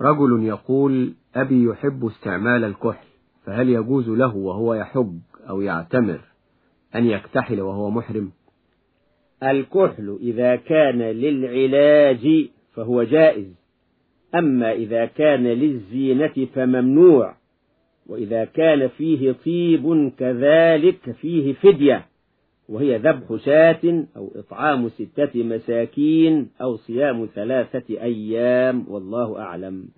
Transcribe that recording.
رجل يقول أبي يحب استعمال الكحل فهل يجوز له وهو يحج أو يعتمر أن يكتحل وهو محرم؟ الكحل إذا كان للعلاج فهو جائز أما إذا كان للزينة فممنوع وإذا كان فيه طيب كذلك فيه فدية. وهي ذبح شاة أو إطعام ستة مساكين أو صيام ثلاثة أيام والله أعلم.